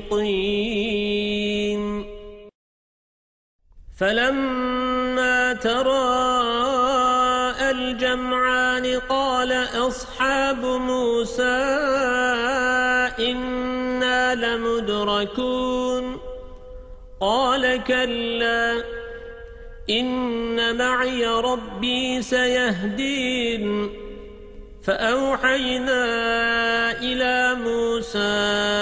طين. فلما تراءى الجمعان قال أصحاب موسى إنا لمدركون. قال كلا إن معي ربي سيهدين. فأوحينا إلى موسى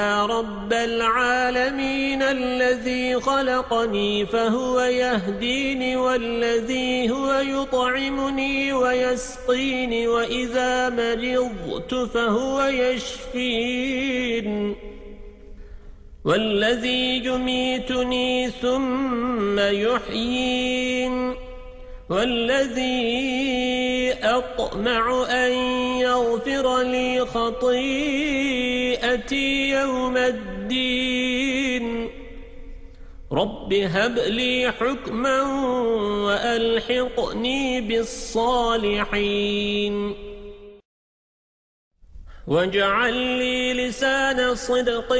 إلا رب العالمين الذي خلقني فهو يهديني والذي هو يطعمني ويسقيني وإذا مرضت فهو يشفين. والذي يميتني ثم يحيين. والذي أطمع أن يغفر لي خطيئتي يوم الدين. رب هب لي حكما وألحقني بالصالحين. واجعل لي لسان صدق